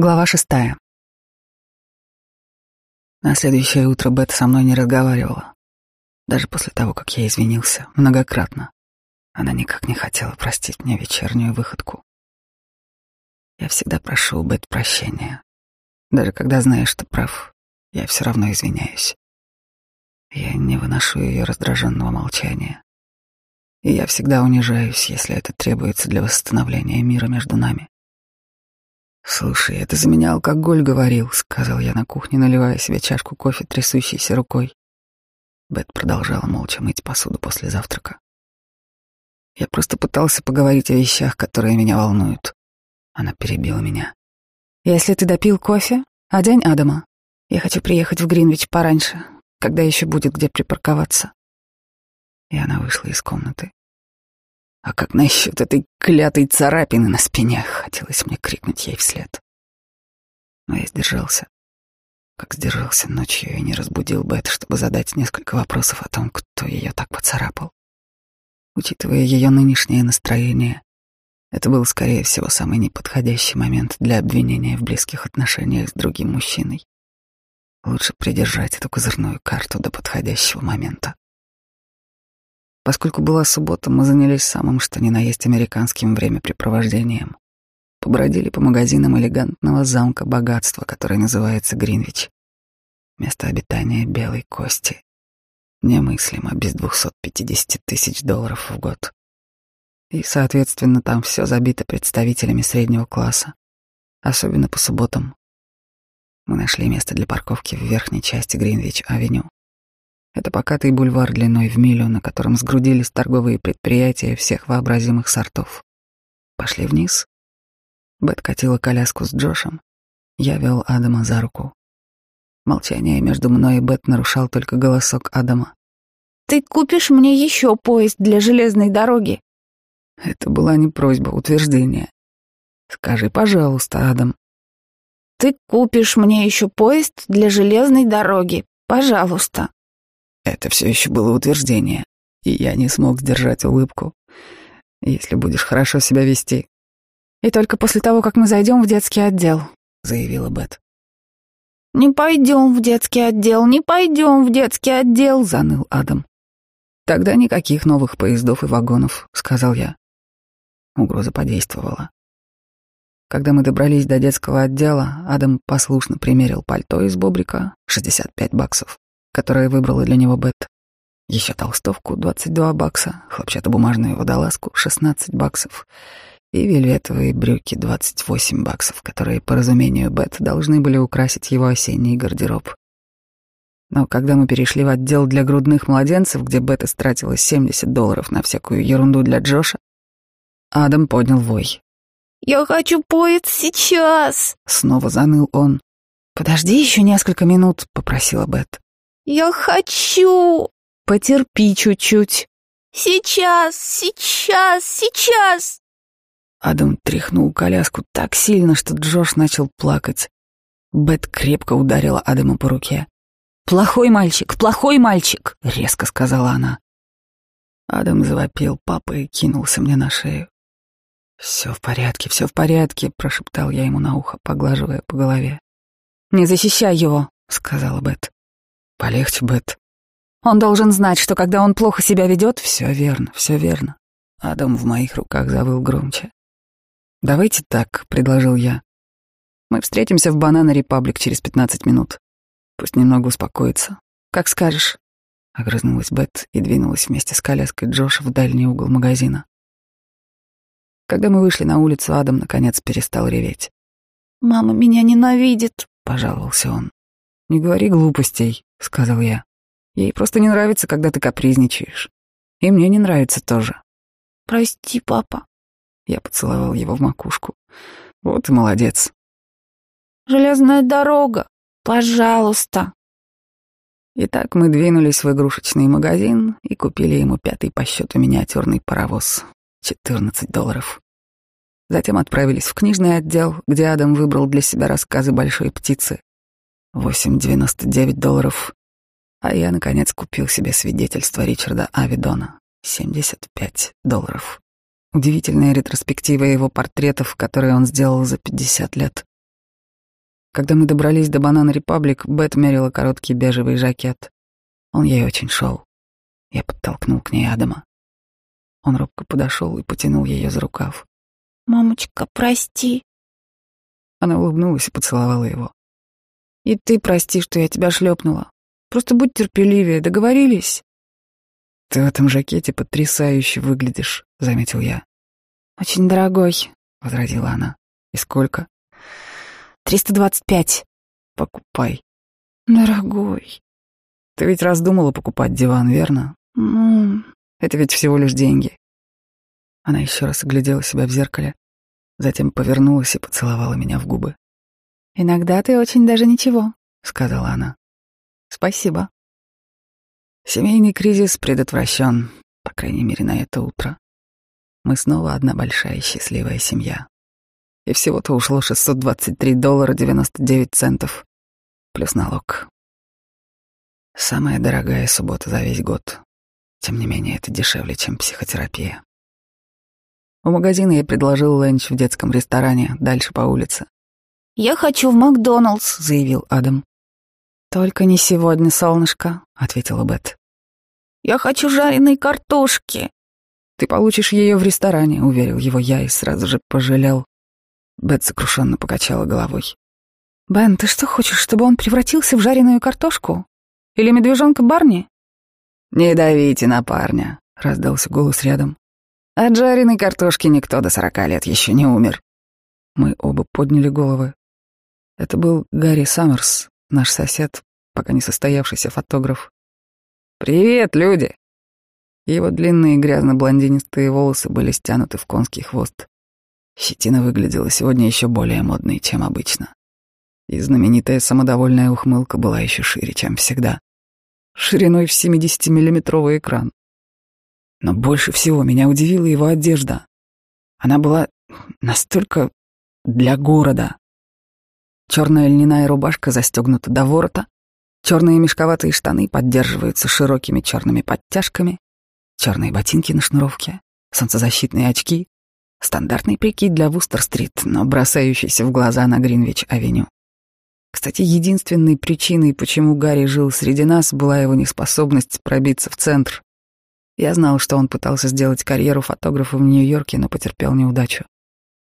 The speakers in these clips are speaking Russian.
Глава шестая. На следующее утро Бет со мной не разговаривала. Даже после того, как я извинился, многократно. Она никак не хотела простить мне вечернюю выходку. Я всегда прошу у Бет прощения. Даже когда знаю, что прав, я все равно извиняюсь. Я не выношу ее раздраженного молчания. И я всегда унижаюсь, если это требуется для восстановления мира между нами. «Слушай, это за меня алкоголь говорил», — сказал я на кухне, наливая себе чашку кофе трясущейся рукой. Бет продолжала молча мыть посуду после завтрака. Я просто пытался поговорить о вещах, которые меня волнуют. Она перебила меня. «Если ты допил кофе, одень Адама. Я хочу приехать в Гринвич пораньше, когда еще будет где припарковаться». И она вышла из комнаты. А как насчет этой клятой царапины на спине? Хотелось мне крикнуть ей вслед. Но я сдержался. Как сдержался ночью и не разбудил Бет, чтобы задать несколько вопросов о том, кто ее так поцарапал. Учитывая ее нынешнее настроение, это был, скорее всего, самый неподходящий момент для обвинения в близких отношениях с другим мужчиной. Лучше придержать эту козырную карту до подходящего момента. Поскольку была суббота, мы занялись самым что ни на есть американским времяпрепровождением. Побродили по магазинам элегантного замка богатства, который называется Гринвич. Место обитания белой кости. Немыслимо без 250 тысяч долларов в год. И, соответственно, там все забито представителями среднего класса, особенно по субботам. Мы нашли место для парковки в верхней части Гринвич-авеню. Это покатый бульвар длиной в милю, на котором сгрудились торговые предприятия всех вообразимых сортов. Пошли вниз. Бет катила коляску с Джошем. Я вел Адама за руку. Молчание между мной и Бет нарушал только голосок Адама. «Ты купишь мне еще поезд для железной дороги?» Это была не просьба, утверждение. «Скажи, пожалуйста, Адам». «Ты купишь мне еще поезд для железной дороги, пожалуйста». Это все еще было утверждение, и я не смог сдержать улыбку. Если будешь хорошо себя вести. И только после того, как мы зайдем в детский отдел, заявила Бет. Не пойдем в детский отдел, не пойдем в детский отдел, заныл Адам. Тогда никаких новых поездов и вагонов, сказал я. Угроза подействовала. Когда мы добрались до детского отдела, Адам послушно примерил пальто из бобрика, 65 баксов, которое выбрала для него Бет. Еще толстовку — 22 бакса, хлопчатобумажную водолазку — 16 баксов и вельветовые брюки — 28 баксов, которые, по разумению Бет, должны были украсить его осенний гардероб. Но когда мы перешли в отдел для грудных младенцев, где Бет истратила 70 долларов на всякую ерунду для Джоша, Адам поднял вой. «Я хочу поезд сейчас!» Снова заныл он. «Подожди еще несколько минут», — попросила Бет. «Я хочу!» «Потерпи чуть-чуть». «Сейчас, сейчас, сейчас!» Адам тряхнул коляску так сильно, что Джош начал плакать. Бет крепко ударила Адама по руке. «Плохой мальчик, плохой мальчик!» — резко сказала она. Адам завопил папа и кинулся мне на шею. «Все в порядке, все в порядке», — прошептал я ему на ухо, поглаживая по голове. «Не защищай его», — сказала Бет. Полегче, Бет. Он должен знать, что когда он плохо себя ведет, все верно, все верно. Адам в моих руках завыл громче. «Давайте так», — предложил я. «Мы встретимся в Банана Репаблик через пятнадцать минут. Пусть немного успокоится. Как скажешь». Огрызнулась Бет и двинулась вместе с коляской Джоша в дальний угол магазина. Когда мы вышли на улицу, Адам наконец перестал реветь. «Мама меня ненавидит», — пожаловался он. «Не говори глупостей», — сказал я. «Ей просто не нравится, когда ты капризничаешь. И мне не нравится тоже». «Прости, папа». Я поцеловал его в макушку. «Вот и молодец». «Железная дорога, пожалуйста». Итак, мы двинулись в игрушечный магазин и купили ему пятый по счету миниатюрный паровоз. 14 долларов. Затем отправились в книжный отдел, где Адам выбрал для себя рассказы большой птицы 8,99 долларов. А я, наконец, купил себе свидетельство Ричарда Авидона. 75 долларов. Удивительная ретроспектива его портретов, которые он сделал за 50 лет. Когда мы добрались до Банана Репаблик, Бет мерила короткий бежевый жакет. Он ей очень шел. Я подтолкнул к ней Адама. Он робко подошел и потянул ее за рукав. «Мамочка, прости». Она улыбнулась и поцеловала его. «И ты прости, что я тебя шлепнула. Просто будь терпеливее, договорились?» «Ты в этом жакете потрясающе выглядишь», — заметил я. «Очень дорогой», — возразила она. «И сколько?» «Триста двадцать пять». «Покупай». «Дорогой». «Ты ведь раздумала покупать диван, верно?» «Ну...» Это ведь всего лишь деньги. Она еще раз оглядела себя в зеркале, затем повернулась и поцеловала меня в губы. «Иногда ты очень даже ничего», — сказала она. «Спасибо». Семейный кризис предотвращен, по крайней мере, на это утро. Мы снова одна большая счастливая семья. И всего-то ушло 623 доллара 99 центов, плюс налог. Самая дорогая суббота за весь год. Тем не менее, это дешевле, чем психотерапия. У магазина я предложил ленч в детском ресторане, дальше по улице. «Я хочу в Макдоналдс», — заявил Адам. «Только не сегодня, солнышко», — ответила Бет. «Я хочу жареной картошки». «Ты получишь ее в ресторане», — уверил его я и сразу же пожалел. Бет сокрушенно покачала головой. «Бен, ты что хочешь, чтобы он превратился в жареную картошку? Или медвежонка Барни?» «Не давите на парня», — раздался голос рядом. «От жареной картошки никто до сорока лет еще не умер». Мы оба подняли головы. Это был Гарри Саммерс, наш сосед, пока не состоявшийся фотограф. «Привет, люди!» Его длинные грязно-блондинистые волосы были стянуты в конский хвост. Щетина выглядела сегодня еще более модной, чем обычно. И знаменитая самодовольная ухмылка была еще шире, чем всегда шириной в 70-миллиметровый экран. Но больше всего меня удивила его одежда. Она была настолько для города. Черная льняная рубашка застегнута до ворота, черные мешковатые штаны поддерживаются широкими черными подтяжками, черные ботинки на шнуровке, солнцезащитные очки, стандартный прикид для Вустер-стрит, но бросающийся в глаза на Гринвич-авеню. Кстати, единственной причиной, почему Гарри жил среди нас, была его неспособность пробиться в центр. Я знал, что он пытался сделать карьеру фотографа в Нью-Йорке, но потерпел неудачу.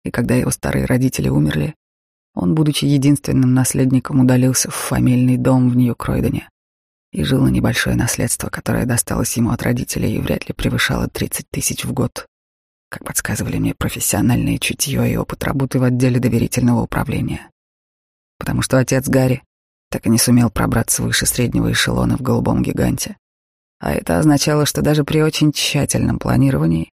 И когда его старые родители умерли, он, будучи единственным наследником, удалился в фамильный дом в Нью-Кройдене. И жил на небольшое наследство, которое досталось ему от родителей и вряд ли превышало 30 тысяч в год, как подсказывали мне профессиональное чутье и опыт работы в отделе доверительного управления. Потому что отец Гарри так и не сумел пробраться выше среднего эшелона в голубом гиганте. А это означало, что даже при очень тщательном планировании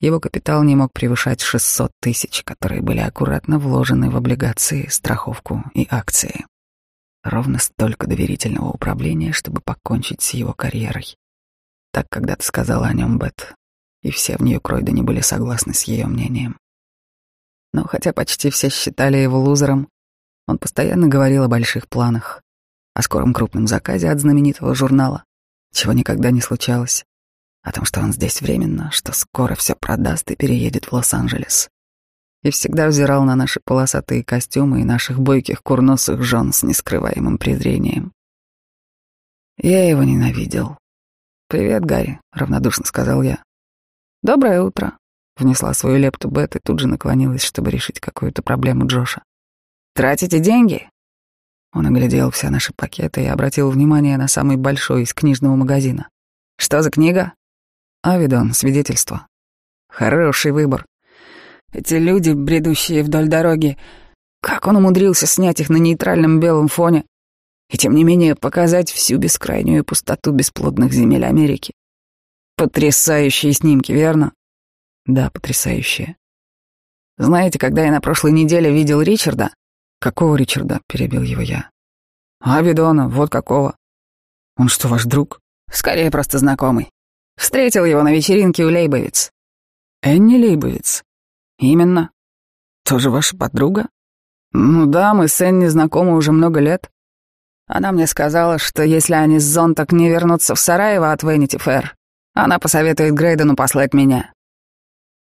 его капитал не мог превышать 600 тысяч, которые были аккуратно вложены в облигации, страховку и акции. Ровно столько доверительного управления, чтобы покончить с его карьерой. Так когда-то сказала о нем Бет, и все в Нью-Кройдене были согласны с ее мнением. Но хотя почти все считали его лузером, он постоянно говорил о больших планах, о скором крупном заказе от знаменитого журнала, чего никогда не случалось, о том, что он здесь временно, что скоро все продаст и переедет в Лос-Анджелес. И всегда взирал на наши полосатые костюмы и наших бойких курносых жен с нескрываемым презрением. Я его ненавидел. «Привет, Гарри», — равнодушно сказал я. «Доброе утро», — внесла свою лепту Бет и тут же наклонилась, чтобы решить какую-то проблему Джоша. Тратите деньги?» Он оглядел все наши пакеты и обратил внимание на самый большой из книжного магазина. «Что за книга?» «Авидон. Свидетельство». «Хороший выбор. Эти люди, бредущие вдоль дороги, как он умудрился снять их на нейтральном белом фоне и, тем не менее, показать всю бескрайнюю пустоту бесплодных земель Америки? Потрясающие снимки, верно?» «Да, потрясающие. Знаете, когда я на прошлой неделе видел Ричарда, «Какого Ричарда?» — перебил его я. «Авидона, вот какого». «Он что, ваш друг?» «Скорее, просто знакомый. Встретил его на вечеринке у Лейбовиц». «Энни Лейбовиц?» «Именно». «Тоже ваша подруга?» «Ну да, мы с Энни знакомы уже много лет. Она мне сказала, что если они с Зонтак не вернутся в Сараево от Венити Фэр, она посоветует Грейдену послать меня».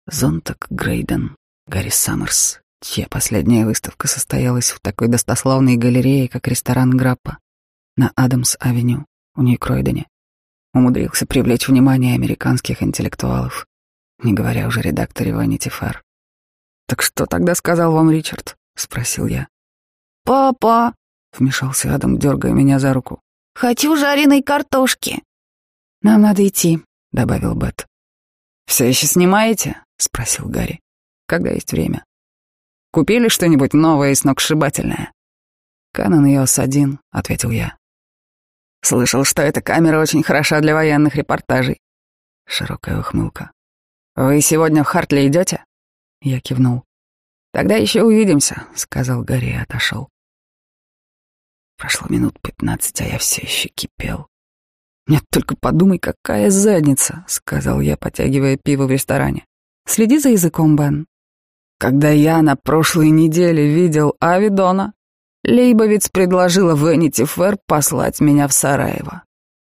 Зонтак Грейден, Гарри Саммерс, чья последняя выставка состоялась в такой достославной галерее, как ресторан Граппа на Адамс-авеню у Нью-Кройдене, умудрился привлечь внимание американских интеллектуалов, не говоря уже редакторе Vanity Fair. «Так что тогда сказал вам Ричард?» — спросил я. «Папа!» — вмешался Адам, дергая меня за руку. «Хочу жареной картошки!» «Нам надо идти», — добавил Бет. «Все еще снимаете?» — спросил Гарри. «Когда есть время?» «Купили что-нибудь новое и сногсшибательное?» «Canon EOS 1», — ответил я. «Слышал, что эта камера очень хороша для военных репортажей». Широкая ухмылка. «Вы сегодня в Хартли идете?» Я кивнул. «Тогда еще увидимся», — сказал Гарри и отошел. Прошло минут пятнадцать, а я все еще кипел. «Нет, только подумай, какая задница», — сказал я, потягивая пиво в ресторане. «Следи за языком, Бен». Когда я на прошлой неделе видел Авидона, Лейбовиц предложила Венити Фэр послать меня в Сараево.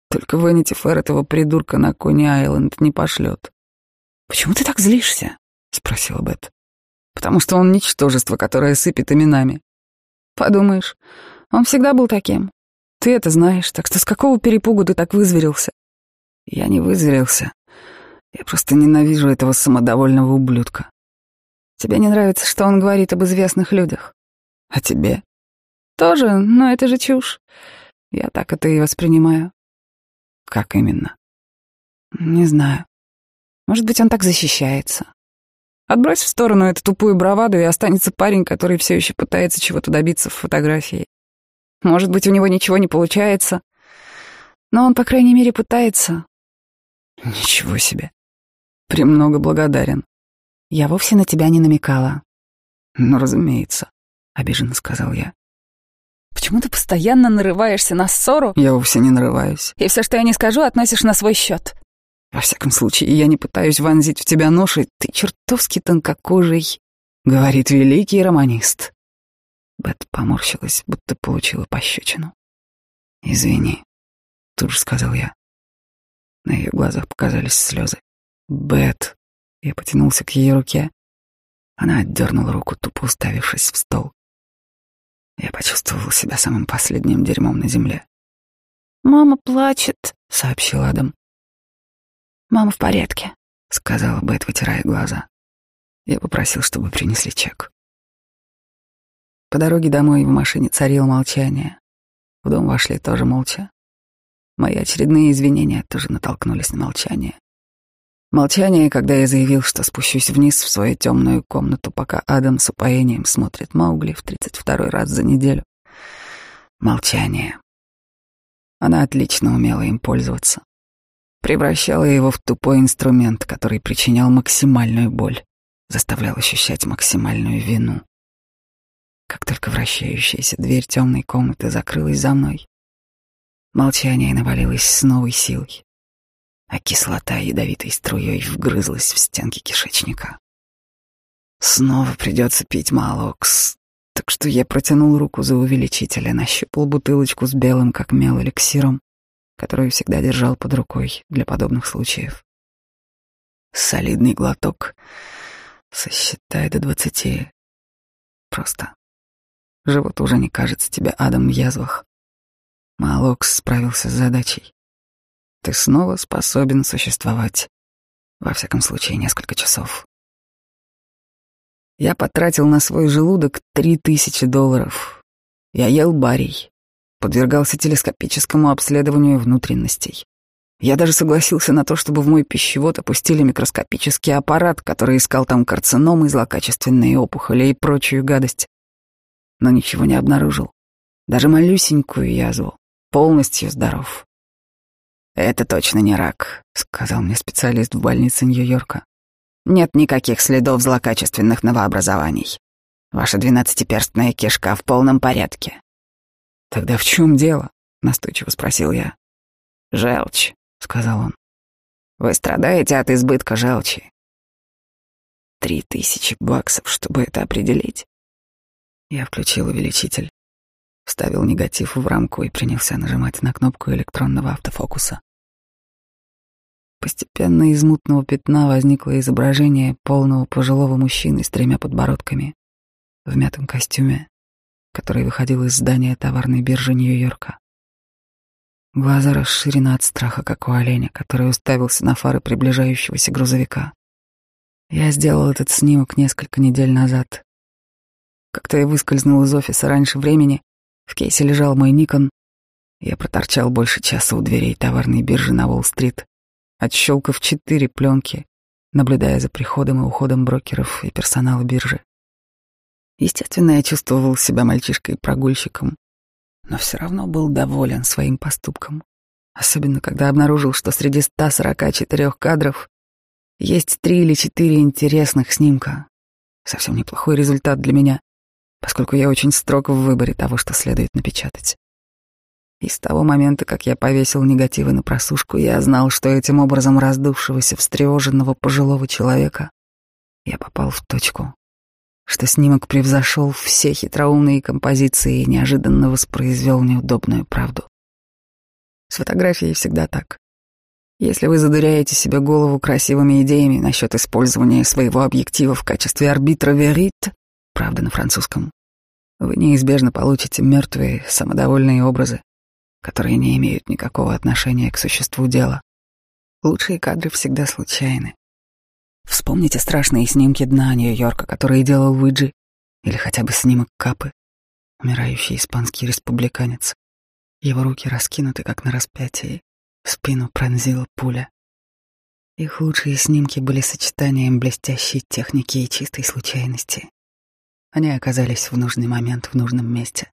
Только Венити Фэр этого придурка на Кони-Айленд не пошлет. «Почему ты так злишься?» — спросила Бет. «Потому что он ничтожество, которое сыпет именами. Подумаешь, он всегда был таким. Ты это знаешь, так что с какого перепугу ты так вызверился? Я не вызверился. Я просто ненавижу этого самодовольного ублюдка. Тебе не нравится, что он говорит об известных людях? А тебе? Тоже, но это же чушь. Я так это и воспринимаю. Как именно? Не знаю. Может быть, он так защищается. Отбрось в сторону эту тупую браваду, и останется парень, который все еще пытается чего-то добиться в фотографии. Может быть, у него ничего не получается, но он, по крайней мере, пытается. Ничего себе. Премного благодарен. Я вовсе на тебя не намекала. Ну, разумеется, обиженно сказал я. Почему ты постоянно нарываешься на ссору? Я вовсе не нарываюсь. И все, что я не скажу, относишь на свой счет. Во всяком случае, я не пытаюсь вонзить в тебя нож, и ты чертовски тонкокожий, говорит великий романист. Бет поморщилась, будто получила пощечину. «Извини», — тут же сказал я. На ее глазах показались слезы. «Бет», — я потянулся к ее руке. Она отдернула руку, тупо уставившись в стол. Я почувствовал себя самым последним дерьмом на земле. «Мама плачет», — сообщил Адам. «Мама в порядке», — сказала Бет, вытирая глаза. Я попросил, чтобы принесли чек. По дороге домой в машине царило молчание. В дом вошли тоже молча. Мои очередные извинения тоже натолкнулись на молчание. Молчание, когда я заявил, что спущусь вниз в свою темную комнату, пока Адам с упоением смотрит Маугли в тридцать второй раз за неделю. Молчание. Она отлично умела им пользоваться. Превращала его в тупой инструмент, который причинял максимальную боль, заставлял ощущать максимальную вину. Как только вращающаяся дверь темной комнаты закрылась за мной, молчание навалилось с новой силой, а кислота ядовитой струей вгрызлась в стенки кишечника. Снова придется пить малокс, так что я протянул руку за увеличителя, нащупал бутылочку с белым, как мел, эликсиром, которую всегда держал под рукой для подобных случаев. Солидный глоток, сосчитай до двадцати. Просто Живот уже не кажется тебе адом в язвах. Малокс справился с задачей. Ты снова способен существовать. Во всяком случае, несколько часов. Я потратил на свой желудок три тысячи долларов. Я ел барий, подвергался телескопическому обследованию внутренностей. Я даже согласился на то, чтобы в мой пищевод опустили микроскопический аппарат, который искал там карциномы, злокачественные опухоли и прочую гадость но ничего не обнаружил. Даже малюсенькую язву. Полностью здоров. «Это точно не рак», — сказал мне специалист в больнице Нью-Йорка. «Нет никаких следов злокачественных новообразований. Ваша двенадцатиперстная кишка в полном порядке». «Тогда в чем дело?» — настойчиво спросил я. «Желчь», — сказал он. «Вы страдаете от избытка желчи». Три тысячи баксов, чтобы это определить. Я включил увеличитель, вставил негатив в рамку и принялся нажимать на кнопку электронного автофокуса. Постепенно из мутного пятна возникло изображение полного пожилого мужчины с тремя подбородками, в мятом костюме, который выходил из здания товарной биржи Нью-Йорка. Глаза расширены от страха, как у оленя, который уставился на фары приближающегося грузовика. Я сделал этот снимок несколько недель назад. Как-то я выскользнул из офиса раньше времени, в кейсе лежал мой Никон. Я проторчал больше часа у дверей товарной биржи на Уолл-стрит, отщелкав четыре пленки, наблюдая за приходом и уходом брокеров и персонала биржи. Естественно, я чувствовал себя мальчишкой-прогульщиком, но все равно был доволен своим поступком, особенно когда обнаружил, что среди 144 кадров есть три или четыре интересных снимка. Совсем неплохой результат для меня, поскольку я очень строг в выборе того, что следует напечатать. И с того момента, как я повесил негативы на просушку, я знал, что этим образом раздувшегося, встревоженного пожилого человека я попал в точку, что снимок превзошел все хитроумные композиции и неожиданно воспроизвел неудобную правду. С фотографией всегда так. Если вы задыряете себе голову красивыми идеями насчет использования своего объектива в качестве арбитра верит, правда на французском, вы неизбежно получите мертвые, самодовольные образы, которые не имеют никакого отношения к существу дела. Лучшие кадры всегда случайны. Вспомните страшные снимки дна Нью-Йорка, которые делал Уиджи, или хотя бы снимок Капы, умирающий испанский республиканец. Его руки раскинуты, как на распятии, спину пронзила пуля. Их лучшие снимки были сочетанием блестящей техники и чистой случайности. Они оказались в нужный момент в нужном месте.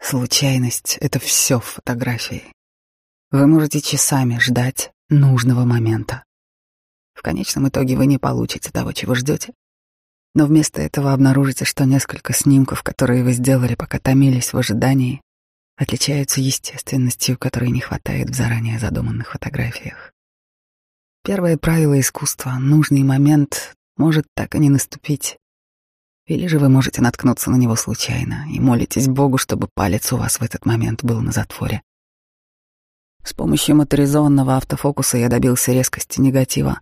Случайность — это все в фотографии. Вы можете часами ждать нужного момента. В конечном итоге вы не получите того, чего ждете. Но вместо этого обнаружите, что несколько снимков, которые вы сделали, пока томились в ожидании, отличаются естественностью, которой не хватает в заранее задуманных фотографиях. Первое правило искусства — нужный момент может так и не наступить. Или же вы можете наткнуться на него случайно и молитесь Богу, чтобы палец у вас в этот момент был на затворе. С помощью моторизованного автофокуса я добился резкости негатива,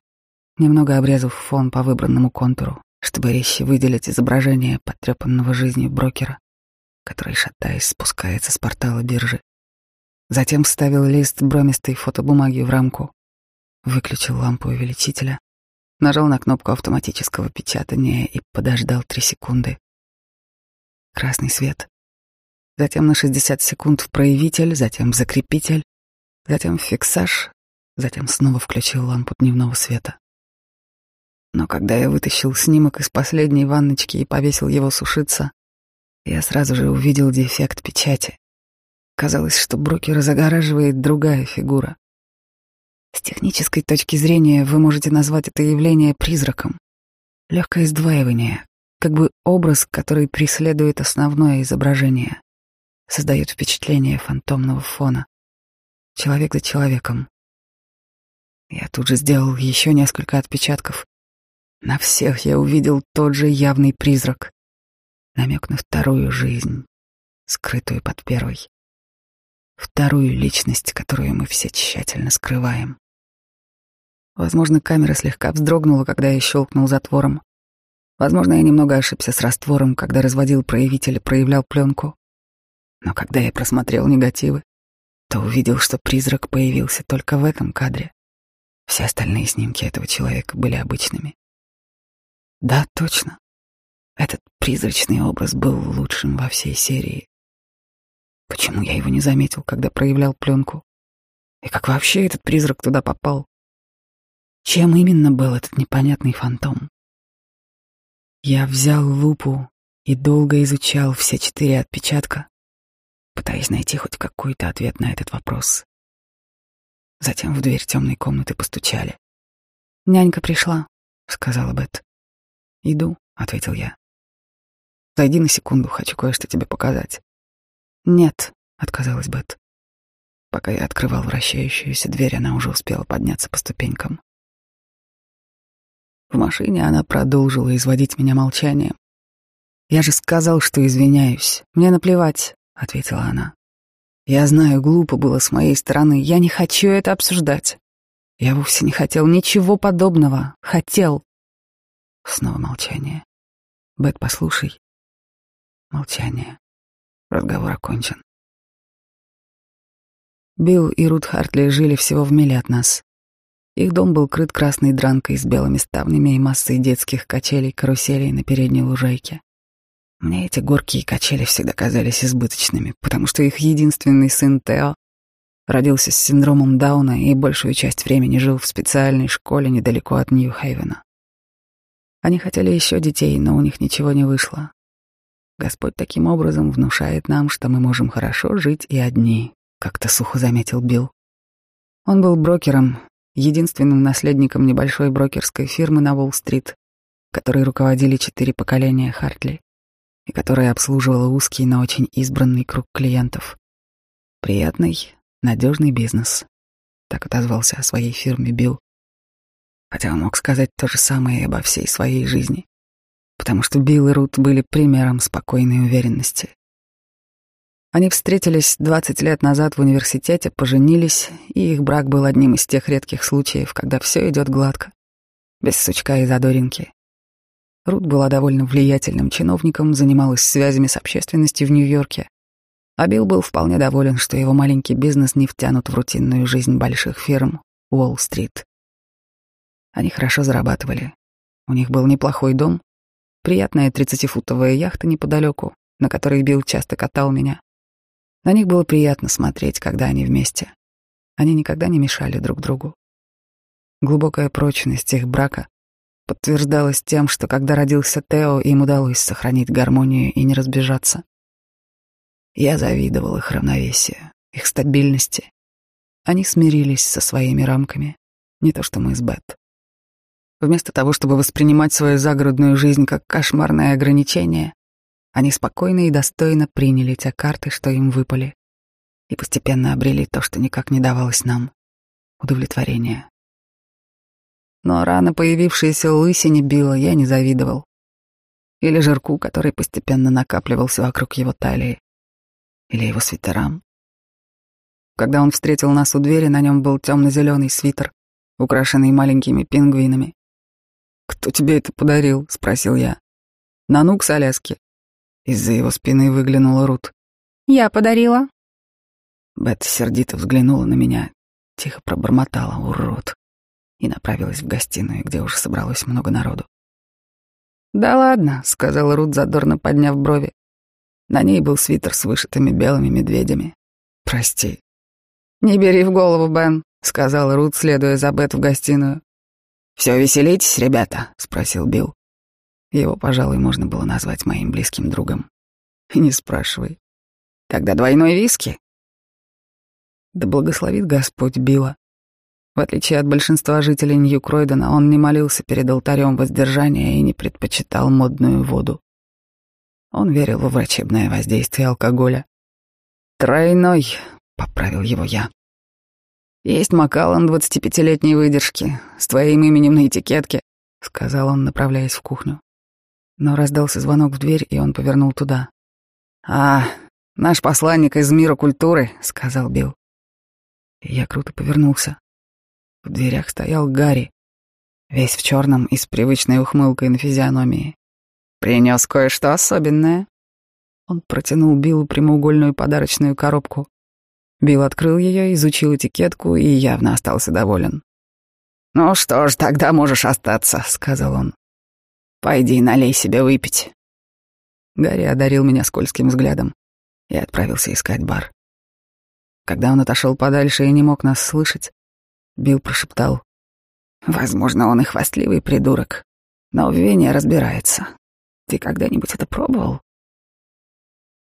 немного обрезав фон по выбранному контуру, чтобы резче выделить изображение потрепанного жизнью брокера, который, шатаясь, спускается с портала биржи. Затем вставил лист бромистой фотобумаги в рамку, выключил лампу увеличителя нажал на кнопку автоматического печатания и подождал три секунды. Красный свет. Затем на 60 секунд в проявитель, затем в закрепитель, затем в фиксаж, затем снова включил лампу дневного света. Но когда я вытащил снимок из последней ванночки и повесил его сушиться, я сразу же увидел дефект печати. Казалось, что брокера загораживает другая фигура. С технической точки зрения вы можете назвать это явление призраком. Легкое сдваивание, как бы образ, который преследует основное изображение, создает впечатление фантомного фона. Человек за человеком. Я тут же сделал еще несколько отпечатков. На всех я увидел тот же явный призрак. Намек на вторую жизнь, скрытую под первой. Вторую личность, которую мы все тщательно скрываем. Возможно, камера слегка вздрогнула, когда я щелкнул затвором. Возможно, я немного ошибся с раствором, когда разводил проявитель и проявлял пленку. Но когда я просмотрел негативы, то увидел, что призрак появился только в этом кадре. Все остальные снимки этого человека были обычными. Да, точно. Этот призрачный образ был лучшим во всей серии. Почему я его не заметил, когда проявлял пленку? И как вообще этот призрак туда попал? Чем именно был этот непонятный фантом? Я взял лупу и долго изучал все четыре отпечатка, пытаясь найти хоть какой-то ответ на этот вопрос. Затем в дверь темной комнаты постучали. «Нянька пришла», — сказала Бет. «Иду», — ответил я. «Зайди на секунду, хочу кое-что тебе показать». «Нет», — отказалась Бет. Пока я открывал вращающуюся дверь, она уже успела подняться по ступенькам. В машине она продолжила изводить меня молчанием. «Я же сказал, что извиняюсь. Мне наплевать», — ответила она. «Я знаю, глупо было с моей стороны. Я не хочу это обсуждать. Я вовсе не хотел ничего подобного. Хотел». Снова молчание. «Бет, послушай. Молчание. Разговор окончен. Билл и Рут Хартли жили всего в миле от нас. Их дом был крыт красной дранкой с белыми ставнями и массой детских качелей, каруселей на передней лужайке. Мне эти горки и качели всегда казались избыточными, потому что их единственный сын Тео родился с синдромом Дауна и большую часть времени жил в специальной школе недалеко от Нью-Хейвена. Они хотели еще детей, но у них ничего не вышло. Господь таким образом внушает нам, что мы можем хорошо жить и одни, как-то сухо заметил Билл. Он был брокером, единственным наследником небольшой брокерской фирмы на Уолл-стрит, которой руководили четыре поколения Хартли и которая обслуживала узкий, но очень избранный круг клиентов. Приятный, надежный бизнес. Так отозвался о своей фирме Билл. Хотя он мог сказать то же самое и обо всей своей жизни, потому что Билл и Рут были примером спокойной уверенности. Они встретились 20 лет назад в университете, поженились, и их брак был одним из тех редких случаев, когда все идет гладко, без сучка и задоринки. Рут была довольно влиятельным чиновником, занималась связями с общественностью в Нью-Йорке. А Билл был вполне доволен, что его маленький бизнес не втянут в рутинную жизнь больших фирм Уолл-стрит. Они хорошо зарабатывали. У них был неплохой дом, приятная тридцатифутовая яхта неподалеку, на которой Билл часто катал меня. На них было приятно смотреть, когда они вместе. Они никогда не мешали друг другу. Глубокая прочность их брака подтверждалось тем, что когда родился Тео, им удалось сохранить гармонию и не разбежаться. Я завидовал их равновесию, их стабильности. Они смирились со своими рамками, не то что мы с Бет. Вместо того, чтобы воспринимать свою загородную жизнь как кошмарное ограничение, они спокойно и достойно приняли те карты, что им выпали, и постепенно обрели то, что никак не давалось нам — удовлетворение. Но рано появившаяся лысине Билла я не завидовал. Или жирку, который постепенно накапливался вокруг его талии. Или его свитерам. Когда он встретил нас у двери, на нем был темно-зеленый свитер, украшенный маленькими пингвинами. «Кто тебе это подарил?» — спросил я. «Нанук с Аляски». Из-за его спины выглянула Рут. «Я подарила». Бет сердито взглянула на меня, тихо пробормотала «Урод» и направилась в гостиную, где уже собралось много народу. «Да ладно», — сказала Рут, задорно подняв брови. На ней был свитер с вышитыми белыми медведями. «Прости». «Не бери в голову, Бен», — сказала Рут, следуя за Бет в гостиную. «Все веселитесь, ребята?» — спросил Билл. Его, пожалуй, можно было назвать моим близким другом. Не спрашивай. Тогда двойной виски. Да благословит Господь Билла. В отличие от большинства жителей Нью-Кройдена, он не молился перед алтарем воздержания и не предпочитал модную воду. Он верил во врачебное воздействие алкоголя. «Тройной», — поправил его я. «Есть Макалан двадцатипятилетней выдержки, с твоим именем на этикетке», — сказал он, направляясь в кухню. Но раздался звонок в дверь, и он повернул туда. «А, наш посланник из мира культуры», — сказал Билл. я круто повернулся. В дверях стоял Гарри, весь в черном и с привычной ухмылкой на физиономии. Принес кое-что особенное. Он протянул Биллу прямоугольную подарочную коробку. Билл открыл ее, изучил этикетку и явно остался доволен. «Ну что ж, тогда можешь остаться», — сказал он. «Пойди, налей себе выпить». Гарри одарил меня скользким взглядом и отправился искать бар. Когда он отошел подальше и не мог нас слышать, Билл прошептал. «Возможно, он и хвастливый придурок, но в вине разбирается. Ты когда-нибудь это пробовал?»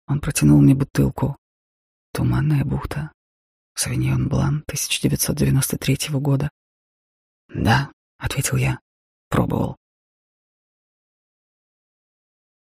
Он протянул мне бутылку. «Туманная бухта. Савиньон Блан, 1993 года». «Да», — ответил я, — «пробовал».